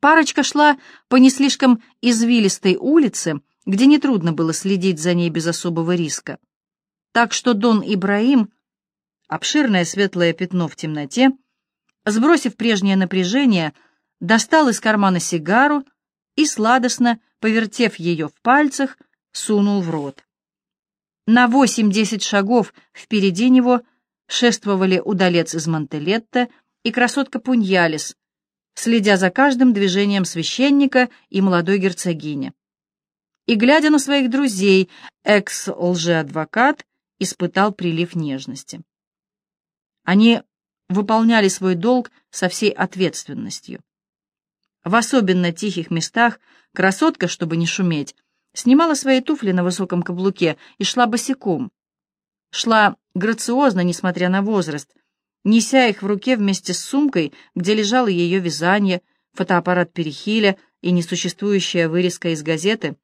Парочка шла по не слишком извилистой улице, где нетрудно было следить за ней без особого риска. Так что Дон Ибраим, обширное светлое пятно в темноте, сбросив прежнее напряжение, достал из кармана сигару и, сладостно повертев ее в пальцах, сунул в рот. На восемь-десять шагов впереди него шествовали удалец из Монтелетта и красотка Пуньялис, следя за каждым движением священника и молодой герцогини. И, глядя на своих друзей, экс-лжеадвокат испытал прилив нежности. Они выполняли свой долг со всей ответственностью. В особенно тихих местах красотка, чтобы не шуметь, снимала свои туфли на высоком каблуке и шла босиком. Шла грациозно, несмотря на возраст, неся их в руке вместе с сумкой, где лежало ее вязание, фотоаппарат Перехиля и несуществующая вырезка из газеты,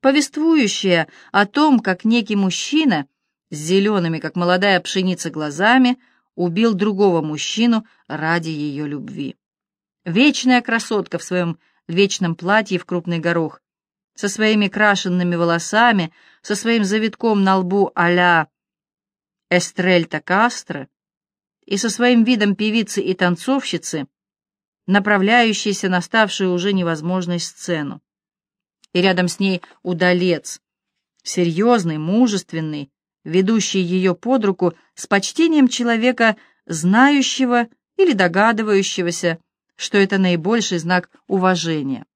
повествующая о том, как некий мужчина с зелеными, как молодая пшеница, глазами убил другого мужчину ради ее любви. Вечная красотка в своем вечном платье в крупный горох, со своими крашенными волосами, со своим завитком на лбу а-ля Эстрельта Кастро и со своим видом певицы и танцовщицы, направляющейся на ставшую уже невозможной сцену. И рядом с ней удалец, серьезный, мужественный, ведущий ее под руку с почтением человека, знающего или догадывающегося, что это наибольший знак уважения.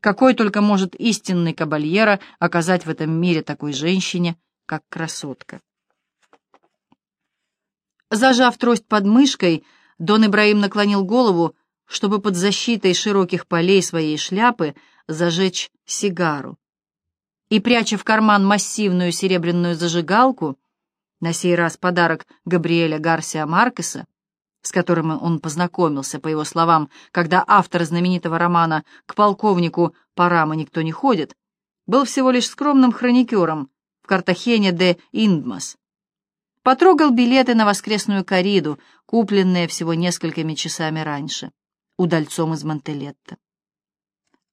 Какой только может истинный кабальера оказать в этом мире такой женщине, как красотка. Зажав трость под мышкой, Дон Ибраим наклонил голову, чтобы под защитой широких полей своей шляпы зажечь сигару. И, пряча в карман массивную серебряную зажигалку, на сей раз подарок Габриэля Гарсия Маркеса, с которым он познакомился, по его словам, когда автор знаменитого романа «К полковнику Парама никто не ходит», был всего лишь скромным хроникером в Картахене де Индмас. Потрогал билеты на воскресную кориду, купленные всего несколькими часами раньше, удальцом из Монтелетта.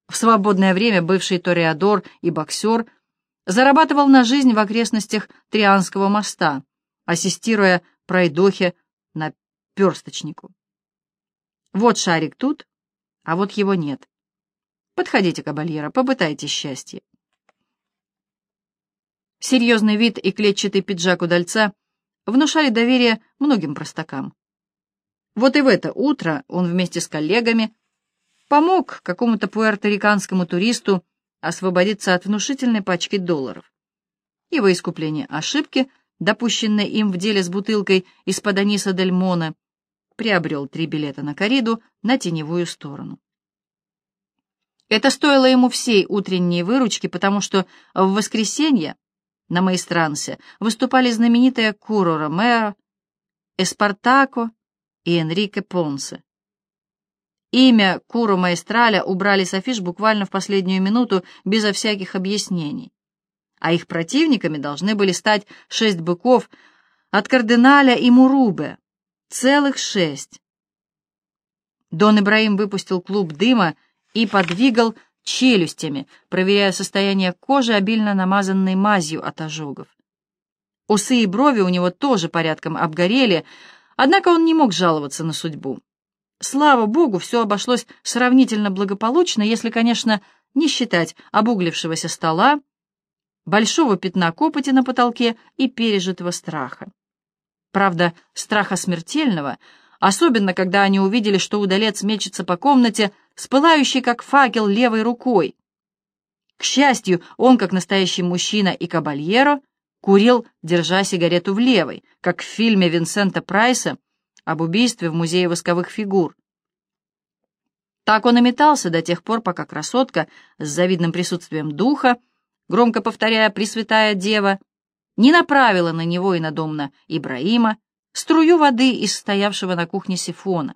В свободное время бывший тореадор и боксер зарабатывал на жизнь в окрестностях Трианского моста, ассистируя пройдохе на персточнику. Вот шарик тут, а вот его нет. Подходите, кабальера, попытайте счастье. Серьезный вид и клетчатый пиджак удальца внушали доверие многим простакам. Вот и в это утро он вместе с коллегами помог какому-то пуэрториканскому туристу освободиться от внушительной пачки долларов. Его искупление ошибки, допущенной им в деле с бутылкой из-под Аниса Дель Моне, приобрел три билета на кориду на теневую сторону. Это стоило ему всей утренней выручки, потому что в воскресенье на Маэстрансе выступали знаменитые Куро Ромеро, Эспартако и Энрике Понсе. Имя Куро Маэстраля убрали с афиш буквально в последнюю минуту, безо всяких объяснений. А их противниками должны были стать шесть быков от Кардиналя и Мурубе, Целых шесть. Дон Ибраим выпустил клуб дыма и подвигал челюстями, проверяя состояние кожи, обильно намазанной мазью от ожогов. Усы и брови у него тоже порядком обгорели, однако он не мог жаловаться на судьбу. Слава богу, все обошлось сравнительно благополучно, если, конечно, не считать обуглившегося стола, большого пятна копоти на потолке и пережитого страха. Правда, страха смертельного, особенно когда они увидели, что удалец мечется по комнате, спылающий как факел левой рукой. К счастью, он, как настоящий мужчина и кабальеро, курил, держа сигарету в левой, как в фильме Винсента Прайса об убийстве в Музее восковых фигур. Так он и метался до тех пор, пока красотка с завидным присутствием духа, громко повторяя «Пресвятая Дева», не направила на него и на дом на Ибраима струю воды из стоявшего на кухне сифона,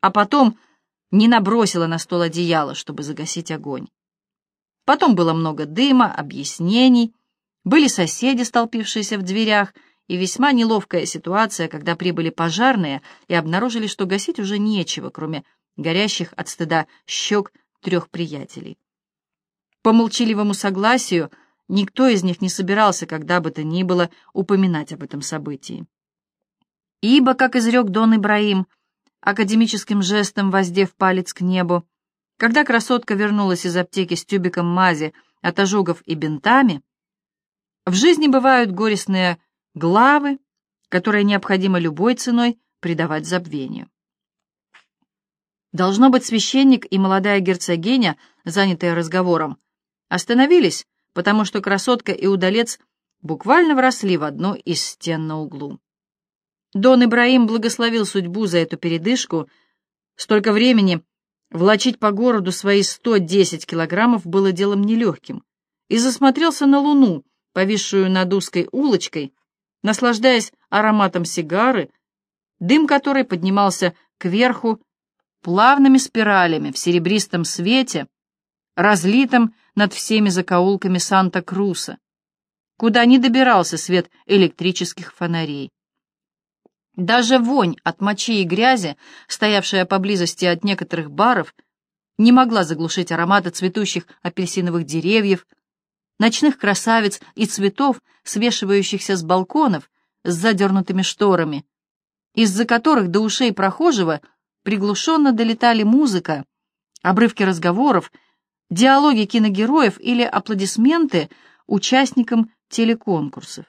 а потом не набросила на стол одеяло, чтобы загасить огонь. Потом было много дыма, объяснений, были соседи, столпившиеся в дверях, и весьма неловкая ситуация, когда прибыли пожарные и обнаружили, что гасить уже нечего, кроме горящих от стыда щек трех приятелей. По молчаливому согласию никто из них не собирался когда бы то ни было упоминать об этом событии. Ибо, как изрек Дон Ибраим, академическим жестом воздев палец к небу, когда красотка вернулась из аптеки с тюбиком мази от ожогов и бинтами, в жизни бывают горестные главы, которые необходимо любой ценой предавать забвению. Должно быть, священник и молодая герцогиня, занятые разговором, остановились, потому что красотка и удалец буквально вросли в одну из стен на углу. Дон Ибраим благословил судьбу за эту передышку. Столько времени влачить по городу свои 110 килограммов было делом нелегким, и засмотрелся на луну, повисшую над узкой улочкой, наслаждаясь ароматом сигары, дым которой поднимался кверху плавными спиралями в серебристом свете, разлитом над всеми закоулками Санта-Круса, куда не добирался свет электрических фонарей. Даже вонь от мочи и грязи, стоявшая поблизости от некоторых баров, не могла заглушить аромата цветущих апельсиновых деревьев, ночных красавиц и цветов, свешивающихся с балконов с задернутыми шторами, из-за которых до ушей прохожего приглушенно долетали музыка, обрывки разговоров, диалоги киногероев или аплодисменты участникам телеконкурсов.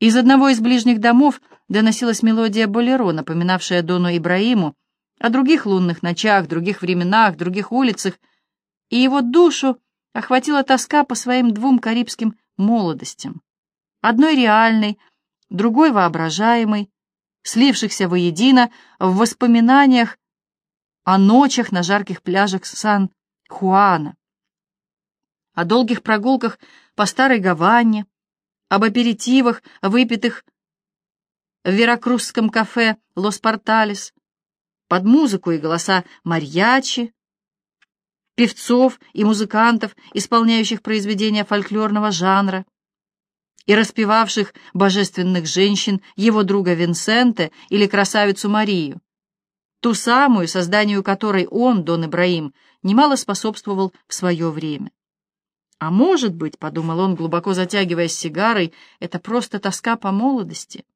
Из одного из ближних домов доносилась мелодия болеро, напоминавшая Дону Ибраиму о других лунных ночах, других временах, других улицах, и его душу охватила тоска по своим двум карибским молодостям, одной реальной, другой воображаемой, слившихся воедино в воспоминаниях о ночах на жарких пляжах Сан-Хуана, о долгих прогулках по Старой Гаване, об аперитивах, выпитых в веракрузском кафе «Лос Порталес», под музыку и голоса марьячи, певцов и музыкантов, исполняющих произведения фольклорного жанра, и распевавших божественных женщин его друга Винсента или красавицу Марию, ту самую, созданию которой он, Дон Ибраим, немало способствовал в свое время. А может быть, — подумал он, глубоко затягиваясь сигарой, — это просто тоска по молодости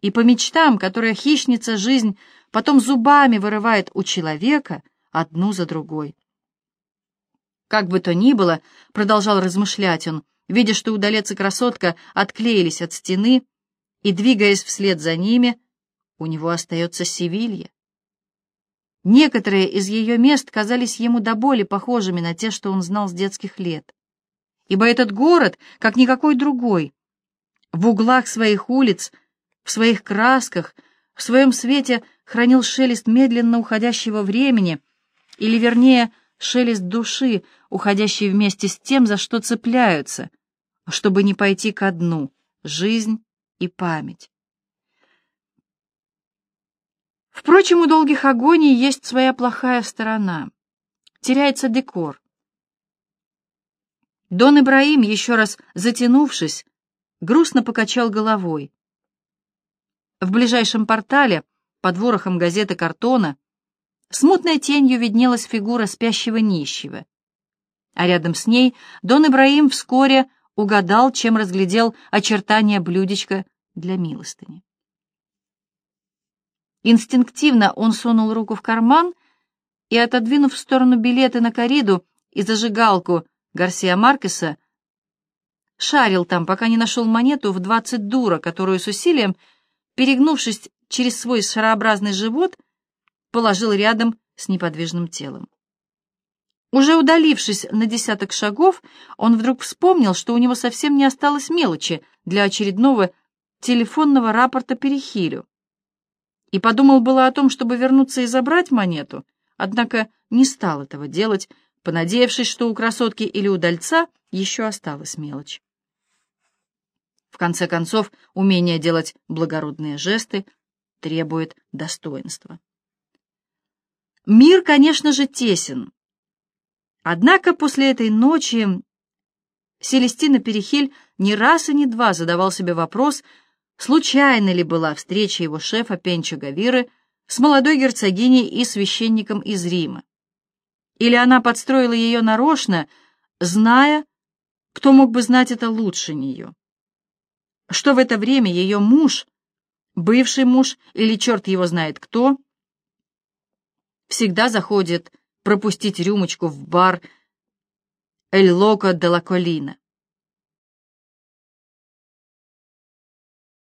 и по мечтам, которые хищница жизнь потом зубами вырывает у человека одну за другой. Как бы то ни было, — продолжал размышлять он, видя, что удалец и красотка отклеились от стены, и, двигаясь вслед за ними, у него остается Севилья. Некоторые из ее мест казались ему до боли похожими на те, что он знал с детских лет. Ибо этот город, как никакой другой, в углах своих улиц, в своих красках, в своем свете хранил шелест медленно уходящего времени, или, вернее, шелест души, уходящей вместе с тем, за что цепляются, чтобы не пойти ко дну, жизнь и память. Впрочем, у долгих агоний есть своя плохая сторона. Теряется декор. Дон Ибраим, еще раз затянувшись, грустно покачал головой. В ближайшем портале, под ворохом газеты картона, смутной тенью виднелась фигура спящего нищего. А рядом с ней Дон Ибраим вскоре угадал, чем разглядел очертания блюдечка для милостыни. Инстинктивно он сунул руку в карман и, отодвинув в сторону билеты на кориду и зажигалку Гарсия Маркеса, шарил там, пока не нашел монету в двадцать дура, которую с усилием, перегнувшись через свой шарообразный живот, положил рядом с неподвижным телом. Уже удалившись на десяток шагов, он вдруг вспомнил, что у него совсем не осталось мелочи для очередного телефонного рапорта Перехилю. И подумал было о том, чтобы вернуться и забрать монету, однако не стал этого делать, понадеявшись, что у красотки или удальца еще осталась мелочь. В конце концов, умение делать благородные жесты требует достоинства. Мир, конечно же, тесен, Однако после этой ночи Селестина Перехиль не раз и не два задавал себе вопрос, случайно ли была встреча его шефа Пенча Гавиры с молодой герцогиней и священником из Рима. Или она подстроила ее нарочно, зная, кто мог бы знать это лучше нее. Что в это время ее муж, бывший муж или черт его знает кто, всегда заходит пропустить рюмочку в бар «Эль Локо де ла Колина».